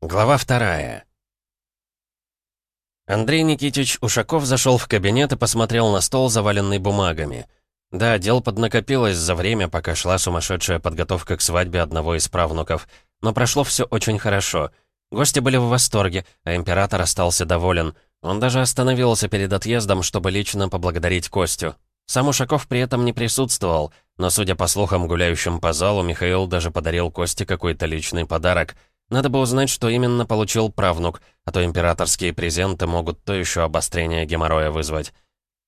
Глава вторая. Андрей Никитич Ушаков зашел в кабинет и посмотрел на стол, заваленный бумагами. Да, дел поднакопилось за время, пока шла сумасшедшая подготовка к свадьбе одного из правнуков. Но прошло все очень хорошо. Гости были в восторге, а император остался доволен. Он даже остановился перед отъездом, чтобы лично поблагодарить Костю. Сам Ушаков при этом не присутствовал, но, судя по слухам, гуляющим по залу, Михаил даже подарил Косте какой-то личный подарок — надо бы узнать, что именно получил правнук, а то императорские презенты могут то еще обострение геморроя вызвать.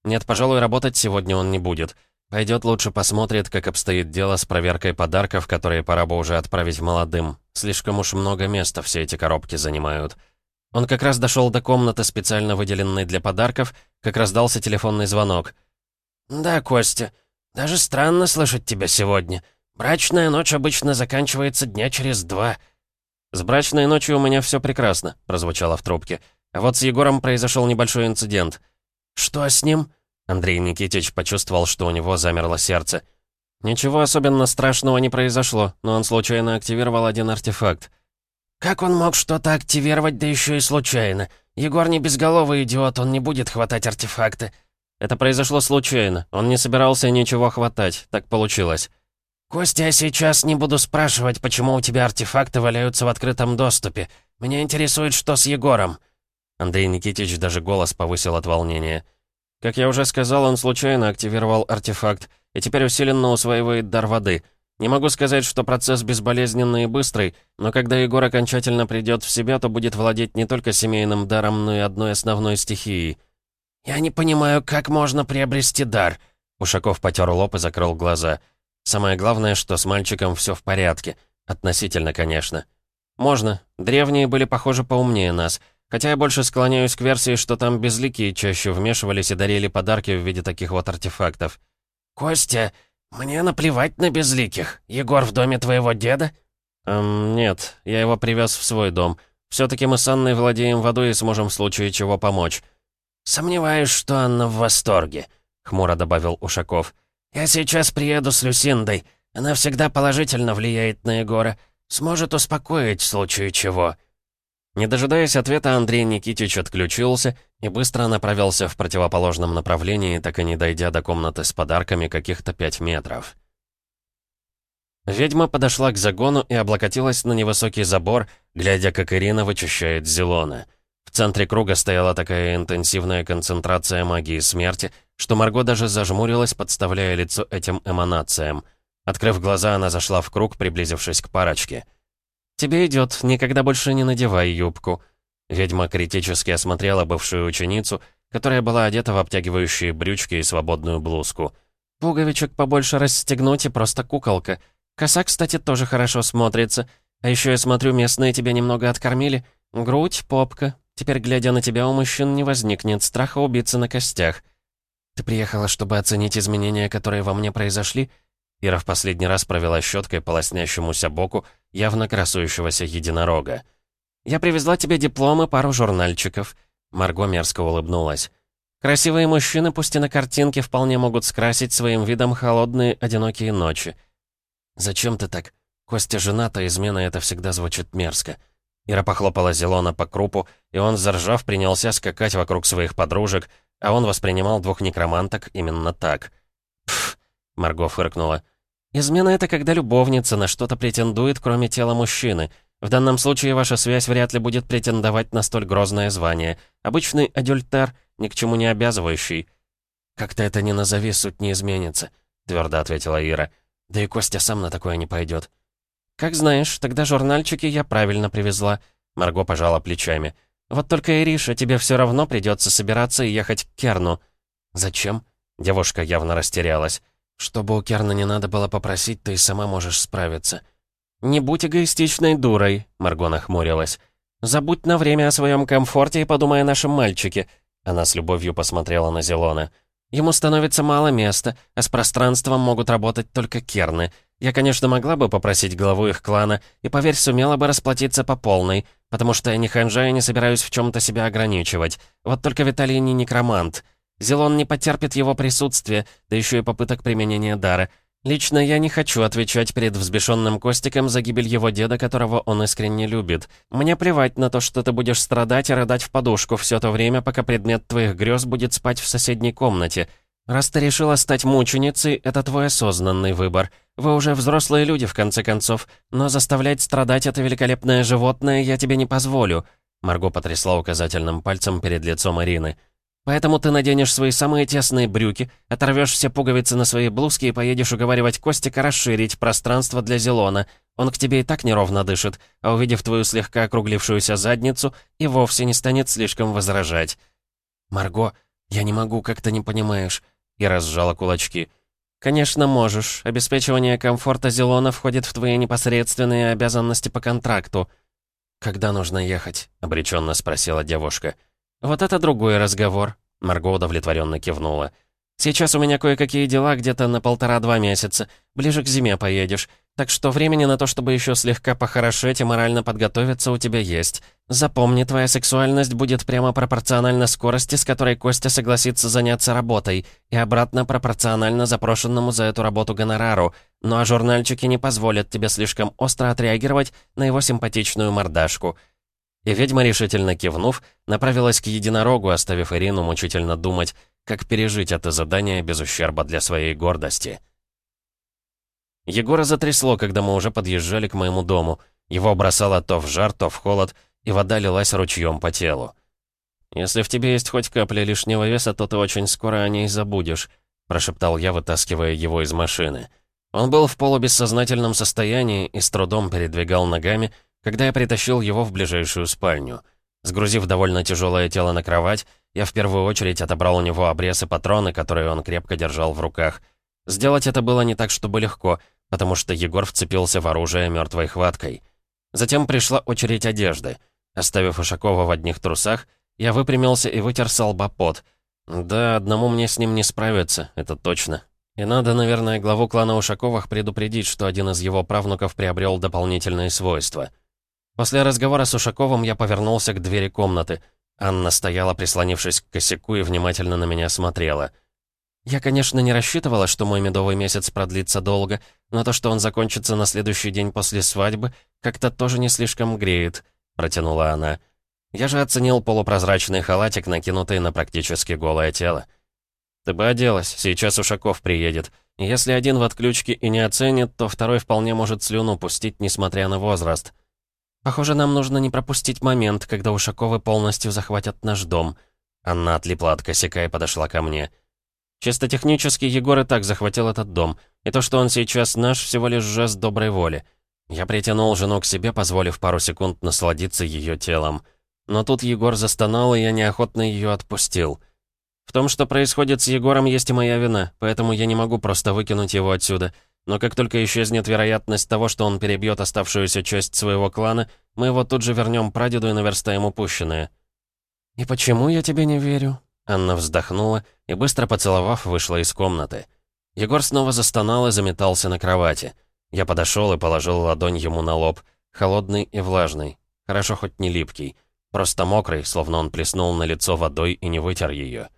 Нет, пожалуй, работать сегодня он не будет. Пойдет лучше посмотрит, как обстоит дело с проверкой подарков, которые пора бы уже отправить молодым. Слишком уж много места все эти коробки занимают. Он как раз дошел до комнаты, специально выделенной для подарков, как раздался телефонный звонок. «Да, Костя, даже странно слышать тебя сегодня. Брачная ночь обычно заканчивается дня через два». «С брачной ночью у меня все прекрасно», — прозвучало в трубке. «А вот с Егором произошел небольшой инцидент». «Что с ним?» Андрей Никитич почувствовал, что у него замерло сердце. «Ничего особенно страшного не произошло, но он случайно активировал один артефакт». «Как он мог что-то активировать, да еще и случайно? Егор не безголовый идиот, он не будет хватать артефакты». «Это произошло случайно. Он не собирался ничего хватать. Так получилось». «Костя, я сейчас не буду спрашивать, почему у тебя артефакты валяются в открытом доступе. Меня интересует, что с Егором». Андрей Никитич даже голос повысил от волнения. Как я уже сказал, он случайно активировал артефакт и теперь усиленно усваивает дар воды. Не могу сказать, что процесс безболезненный и быстрый, но когда Егор окончательно придет в себя, то будет владеть не только семейным даром, но и одной основной стихией. «Я не понимаю, как можно приобрести дар?» Ушаков потер лоб и закрыл глаза. Самое главное, что с мальчиком все в порядке. Относительно, конечно. Можно. Древние были, похоже, поумнее нас. Хотя я больше склоняюсь к версии, что там безликие чаще вмешивались и дарили подарки в виде таких вот артефактов. «Костя, мне наплевать на безликих. Егор в доме твоего деда?» «Эм, нет, я его привез в свой дом. Все-таки мы с Анной владеем водой и сможем в случае чего помочь». «Сомневаюсь, что Анна в восторге», — хмуро добавил Ушаков. «Я сейчас приеду с Люсиндой. Она всегда положительно влияет на Егора. Сможет успокоить в случае чего». Не дожидаясь ответа, Андрей Никитич отключился и быстро направился в противоположном направлении, так и не дойдя до комнаты с подарками каких-то пять метров. Ведьма подошла к загону и облокотилась на невысокий забор, глядя, как Ирина вычищает Зелона. В центре круга стояла такая интенсивная концентрация магии смерти, что Марго даже зажмурилась, подставляя лицо этим эманациям. Открыв глаза, она зашла в круг, приблизившись к парочке. «Тебе идет, никогда больше не надевай юбку». Ведьма критически осмотрела бывшую ученицу, которая была одета в обтягивающие брючки и свободную блузку. «Пуговичек побольше расстегнуть и просто куколка. Коса, кстати, тоже хорошо смотрится. А еще я смотрю, местные тебя немного откормили. Грудь, попка, Теперь, глядя на тебя, у мужчин не возникнет страха убиться на костях. Ты приехала, чтобы оценить изменения, которые во мне произошли?» Ира в последний раз провела щеткой по лоснящемуся боку явно красующегося единорога. «Я привезла тебе диплом и пару журнальчиков». Марго мерзко улыбнулась. «Красивые мужчины, пусть и на картинке, вполне могут скрасить своим видом холодные, одинокие ночи». «Зачем ты так? Костя жената, измена это всегда звучит мерзко». Ира похлопала Зелона по крупу, и он, заржав, принялся скакать вокруг своих подружек, а он воспринимал двух некроманток именно так. «Пф!» — Марго фыркнула. «Измена — это когда любовница на что-то претендует, кроме тела мужчины. В данном случае ваша связь вряд ли будет претендовать на столь грозное звание. Обычный адюльтер, ни к чему не обязывающий». «Как ты это ни назови, суть не изменится», — твердо ответила Ира. «Да и Костя сам на такое не пойдет. «Как знаешь, тогда журнальчики я правильно привезла». Марго пожала плечами. «Вот только, Ириша, тебе все равно придется собираться и ехать к Керну». «Зачем?» Девушка явно растерялась. «Чтобы у Керна не надо было попросить, ты сама можешь справиться». «Не будь эгоистичной дурой», — Марго нахмурилась. «Забудь на время о своем комфорте и подумай о нашем мальчике». Она с любовью посмотрела на Зелона. «Ему становится мало места, а с пространством могут работать только керны. Я, конечно, могла бы попросить главу их клана, и, поверь, сумела бы расплатиться по полной, потому что я не ханжа и не собираюсь в чем то себя ограничивать. Вот только Виталий не некромант. Зелон не потерпит его присутствие, да еще и попыток применения дара. Лично я не хочу отвечать перед взбешенным Костиком за гибель его деда, которого он искренне любит. Мне плевать на то, что ты будешь страдать и рыдать в подушку все то время, пока предмет твоих грез будет спать в соседней комнате. Раз ты решила стать мученицей, это твой осознанный выбор. Вы уже взрослые люди, в конце концов, но заставлять страдать это великолепное животное я тебе не позволю». Марго потрясла указательным пальцем перед лицом Ирины. Поэтому ты наденешь свои самые тесные брюки, оторвешь все пуговицы на своей блузке и поедешь уговаривать Костика расширить пространство для Зелона. Он к тебе и так неровно дышит, а увидев твою слегка округлившуюся задницу, и вовсе не станет слишком возражать. «Марго, я не могу, как ты не понимаешь», — и разжала кулачки. «Конечно, можешь. Обеспечивание комфорта Зелона входит в твои непосредственные обязанности по контракту». «Когда нужно ехать?» — обреченно спросила девушка. «Вот это другой разговор», — Марго удовлетворенно кивнула. «Сейчас у меня кое-какие дела где-то на полтора-два месяца. Ближе к зиме поедешь. Так что времени на то, чтобы еще слегка похорошеть и морально подготовиться, у тебя есть. Запомни, твоя сексуальность будет прямо пропорциональна скорости, с которой Костя согласится заняться работой, и обратно пропорционально запрошенному за эту работу гонорару. Ну а журнальчики не позволят тебе слишком остро отреагировать на его симпатичную мордашку». И ведьма, решительно кивнув, направилась к единорогу, оставив Ирину мучительно думать, как пережить это задание без ущерба для своей гордости. Егора затрясло, когда мы уже подъезжали к моему дому. Его бросало то в жар, то в холод, и вода лилась ручьем по телу. «Если в тебе есть хоть капля лишнего веса, то ты очень скоро о ней забудешь», прошептал я, вытаскивая его из машины. Он был в полубессознательном состоянии и с трудом передвигал ногами, когда я притащил его в ближайшую спальню. Сгрузив довольно тяжелое тело на кровать, я в первую очередь отобрал у него обрез и патроны, которые он крепко держал в руках. Сделать это было не так, чтобы легко, потому что Егор вцепился в оружие мертвой хваткой. Затем пришла очередь одежды. Оставив Ушакова в одних трусах, я выпрямился и вытер с лба пот. Да, одному мне с ним не справиться, это точно. И надо, наверное, главу клана Ушаковых предупредить, что один из его правнуков приобрел дополнительные свойства — После разговора с Ушаковым я повернулся к двери комнаты. Анна стояла, прислонившись к косяку, и внимательно на меня смотрела. Я, конечно, не рассчитывала, что мой медовый месяц продлится долго, но то, что он закончится на следующий день после свадьбы, как-то тоже не слишком греет, протянула она. Я же оценил полупрозрачный халатик, накинутый на практически голое тело. «Ты бы оделась, сейчас Ушаков приедет. Если один в отключке и не оценит, то второй вполне может слюну пустить, несмотря на возраст. «Похоже, нам нужно не пропустить момент, когда Ушаковы полностью захватят наш дом». Анна отлипла от косяка и подошла ко мне. «Чисто технически Егор и так захватил этот дом. И то, что он сейчас наш, всего лишь жест доброй воли. Я притянул жену к себе, позволив пару секунд насладиться ее телом. Но тут Егор застонал, и я неохотно ее отпустил. В том, что происходит с Егором, есть и моя вина, поэтому я не могу просто выкинуть его отсюда. Но как только исчезнет вероятность того, что он перебьет оставшуюся часть своего клана, мы его тут же вернем прадеду и наверстаем упущенное». «И почему я тебе не верю?» Анна вздохнула и, быстро поцеловав, вышла из комнаты. Егор снова застонал и заметался на кровати. Я подошел и положил ладонь ему на лоб, холодный и влажный. Хорошо хоть не липкий. Просто мокрый, словно он плеснул на лицо водой и не вытер ее.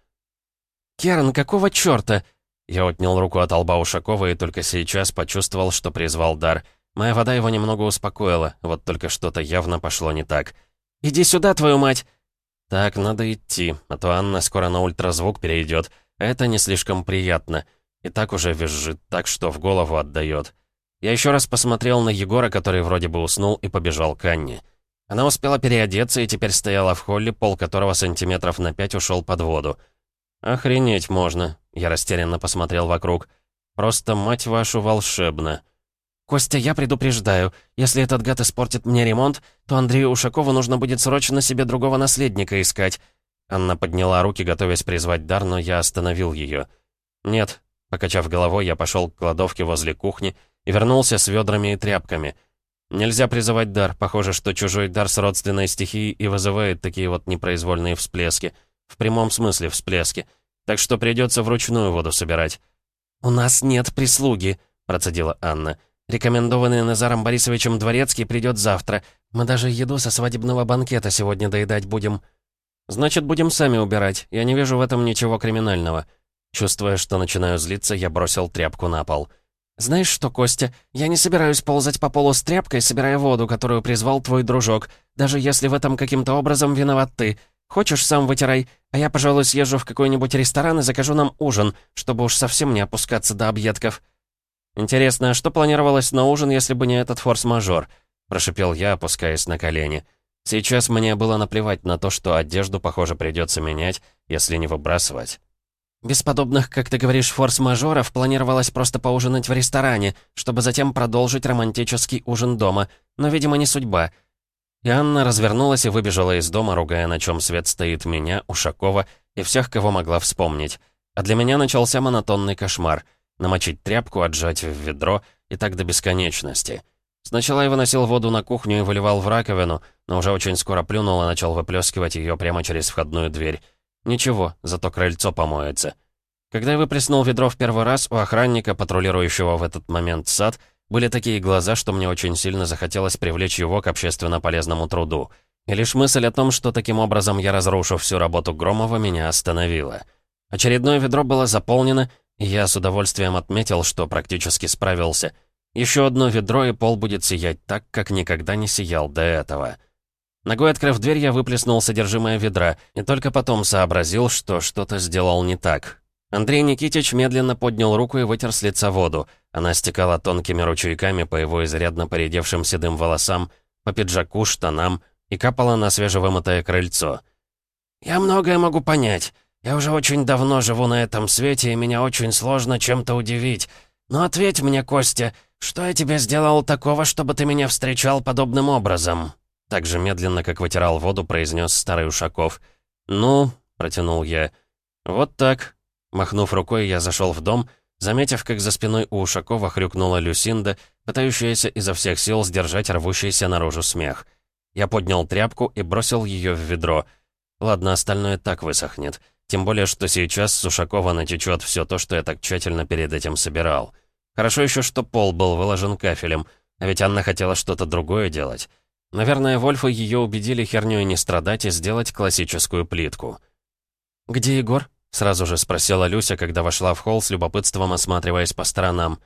«Керн, какого чёрта?» Я отнял руку от лба Ушакова и только сейчас почувствовал, что призвал дар. Моя вода его немного успокоила, вот только что-то явно пошло не так. «Иди сюда, твою мать!» «Так, надо идти, а то Анна скоро на ультразвук перейдет. Это не слишком приятно. И так уже визжит так, что в голову отдает. Я еще раз посмотрел на Егора, который вроде бы уснул и побежал к Анне. Она успела переодеться и теперь стояла в холле, пол которого сантиметров на пять ушел под воду. «Охренеть можно!» Я растерянно посмотрел вокруг. «Просто, мать вашу, волшебно!» «Костя, я предупреждаю, если этот гад испортит мне ремонт, то Андрею Ушакову нужно будет срочно себе другого наследника искать». Анна подняла руки, готовясь призвать дар, но я остановил ее. «Нет». Покачав головой, я пошел к кладовке возле кухни и вернулся с ведрами и тряпками. Нельзя призывать дар, похоже, что чужой дар с родственной стихией и вызывает такие вот непроизвольные всплески. В прямом смысле всплески. Так что придется вручную воду собирать. «У нас нет прислуги», — процедила Анна. «Рекомендованный Назаром Борисовичем Дворецкий придет завтра. Мы даже еду со свадебного банкета сегодня доедать будем». «Значит, будем сами убирать. Я не вижу в этом ничего криминального». Чувствуя, что начинаю злиться, я бросил тряпку на пол. «Знаешь что, Костя, я не собираюсь ползать по полу с тряпкой, собирая воду, которую призвал твой дружок, даже если в этом каким-то образом виноват ты. Хочешь, сам вытирай, а я, пожалуй, съезжу в какой-нибудь ресторан и закажу нам ужин, чтобы уж совсем не опускаться до объедков». «Интересно, а что планировалось на ужин, если бы не этот форс-мажор?» — прошипел я, опускаясь на колени. Сейчас мне было наплевать на то, что одежду, похоже, придется менять, если не выбрасывать. Без подобных, как ты говоришь, форс-мажоров планировалось просто поужинать в ресторане, чтобы затем продолжить романтический ужин дома, но, видимо, не судьба. И Анна развернулась и выбежала из дома, ругая, на чем свет стоит меня, Ушакова и всех, кого могла вспомнить. А для меня начался монотонный кошмар. Намочить тряпку, отжать в ведро и так до бесконечности. Сначала я выносил воду на кухню и выливал в раковину, но уже очень скоро плюнул и начал выплескивать ее прямо через входную дверь. Ничего, зато крыльцо помоется. Когда я выплеснул ведро в первый раз, у охранника, патрулирующего в этот момент сад, были такие глаза, что мне очень сильно захотелось привлечь его к общественно полезному труду. И лишь мысль о том, что таким образом я разрушу всю работу Громова, меня остановила. Очередное ведро было заполнено, и я с удовольствием отметил, что практически справился. Еще одно ведро, и пол будет сиять так, как никогда не сиял до этого. Ногой открыв дверь, я выплеснул содержимое ведра, и только потом сообразил, что что-то сделал не так. Андрей Никитич медленно поднял руку и вытер с лица воду. Она стекала тонкими ручейками по его изрядно поредевшим седым волосам, по пиджаку, штанам и капала на свежевымытое крыльцо. «Я многое могу понять. Я уже очень давно живу на этом свете, и меня очень сложно чем-то удивить. Но ответь мне, Костя, что я тебе сделал такого, чтобы ты меня встречал подобным образом?» Так же медленно, как вытирал воду, произнес старый Ушаков. «Ну», — протянул я, — «вот так». Махнув рукой, я зашел в дом, заметив, как за спиной у Ушакова хрюкнула Люсинда, пытающаяся изо всех сил сдержать рвущийся наружу смех. Я поднял тряпку и бросил ее в ведро. Ладно, остальное так высохнет. Тем более, что сейчас с Ушакова натечет все то, что я так тщательно перед этим собирал. Хорошо еще, что пол был выложен кафелем, а ведь Анна хотела что-то другое делать. Наверное, Вольфы ее убедили хернёй не страдать и сделать классическую плитку. «Где Егор?» — сразу же спросила Люся, когда вошла в холл с любопытством осматриваясь по сторонам.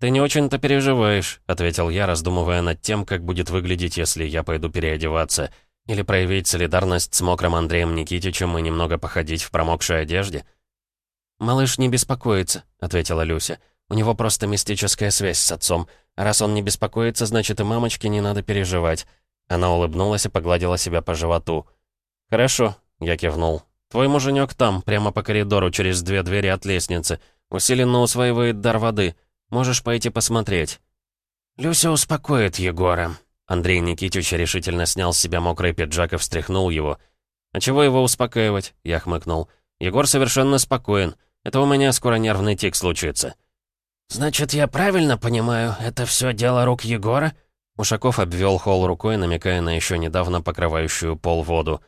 «Ты не очень-то переживаешь», — ответил я, раздумывая над тем, как будет выглядеть, если я пойду переодеваться, или проявить солидарность с мокрым Андреем Никитичем и немного походить в промокшей одежде. «Малыш не беспокоится», — ответила Люся. «У него просто мистическая связь с отцом. Раз он не беспокоится, значит и мамочке не надо переживать». Она улыбнулась и погладила себя по животу. «Хорошо», — я кивнул. «Твой муженек там, прямо по коридору, через две двери от лестницы. Усиленно усваивает дар воды. Можешь пойти посмотреть». «Люся успокоит Егора». Андрей Никитич решительно снял с себя мокрый пиджак и встряхнул его. «А чего его успокаивать?» — я хмыкнул. «Егор совершенно спокоен. Это у меня скоро нервный тик случится». «Значит, я правильно понимаю, это все дело рук Егора?» Ушаков обвел холл рукой, намекая на еще недавно покрывающую пол воду.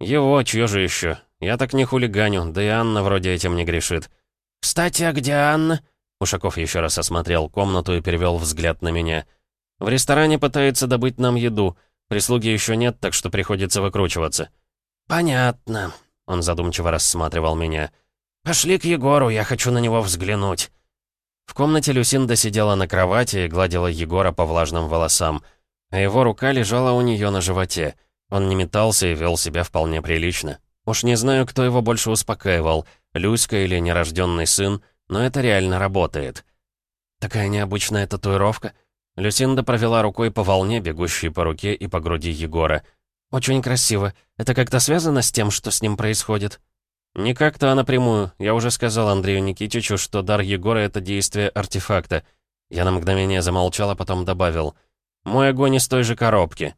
«Его, чье же еще? Я так не хулиганю, да и Анна вроде этим не грешит». «Кстати, а где Анна?» Ушаков еще раз осмотрел комнату и перевел взгляд на меня. «В ресторане пытается добыть нам еду. Прислуги еще нет, так что приходится выкручиваться». «Понятно», — он задумчиво рассматривал меня. «Пошли к Егору, я хочу на него взглянуть». В комнате Люсинда сидела на кровати и гладила Егора по влажным волосам, а его рука лежала у нее на животе. Он не метался и вел себя вполне прилично. Уж не знаю, кто его больше успокаивал, Люська или нерожденный сын, но это реально работает. Такая необычная татуировка. Люсинда провела рукой по волне, бегущей по руке и по груди Егора. «Очень красиво. Это как-то связано с тем, что с ним происходит?» «Не как-то, а напрямую. Я уже сказал Андрею Никитичу, что дар Егора — это действие артефакта». Я на мгновение замолчал, а потом добавил. «Мой огонь из той же коробки».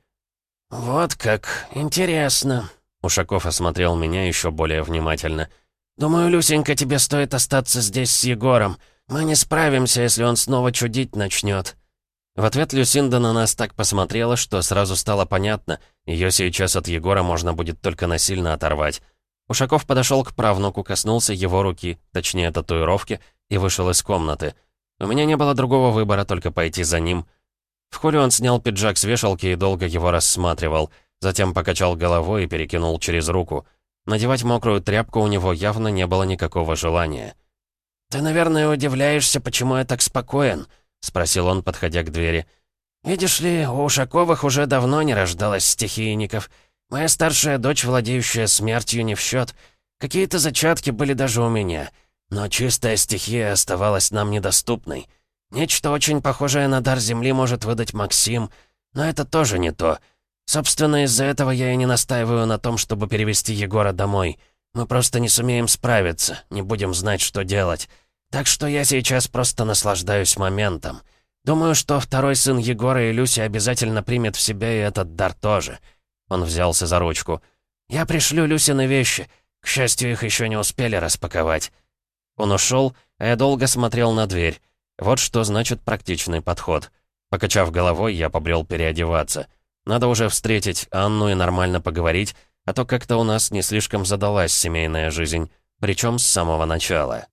«Вот как. Интересно». Ушаков осмотрел меня еще более внимательно. «Думаю, Люсенька, тебе стоит остаться здесь с Егором. Мы не справимся, если он снова чудить начнет». В ответ Люсинда на нас так посмотрела, что сразу стало понятно, ее сейчас от Егора можно будет только насильно оторвать. Ушаков подошел к правнуку, коснулся его руки, точнее татуировки, и вышел из комнаты. У меня не было другого выбора, только пойти за ним. В холле он снял пиджак с вешалки и долго его рассматривал, затем покачал головой и перекинул через руку. Надевать мокрую тряпку у него явно не было никакого желания. «Ты, наверное, удивляешься, почему я так спокоен?» — спросил он, подходя к двери. «Видишь ли, у Ушаковых уже давно не рождалось стихийников. Моя старшая дочь, владеющая смертью, не в счет. Какие-то зачатки были даже у меня. Но чистая стихия оставалась нам недоступной. Нечто очень похожее на дар Земли может выдать Максим, но это тоже не то. Собственно, из-за этого я и не настаиваю на том, чтобы перевести Егора домой. Мы просто не сумеем справиться, не будем знать, что делать. Так что я сейчас просто наслаждаюсь моментом. Думаю, что второй сын Егора и Люси обязательно примет в себя и этот дар тоже. Он взялся за ручку. Я пришлю Люсины вещи. К счастью, их еще не успели распаковать. Он ушел, а я долго смотрел на дверь. Вот что значит практичный подход. Покачав головой, я побрел переодеваться. Надо уже встретить Анну и нормально поговорить, а то как-то у нас не слишком задалась семейная жизнь, причем с самого начала.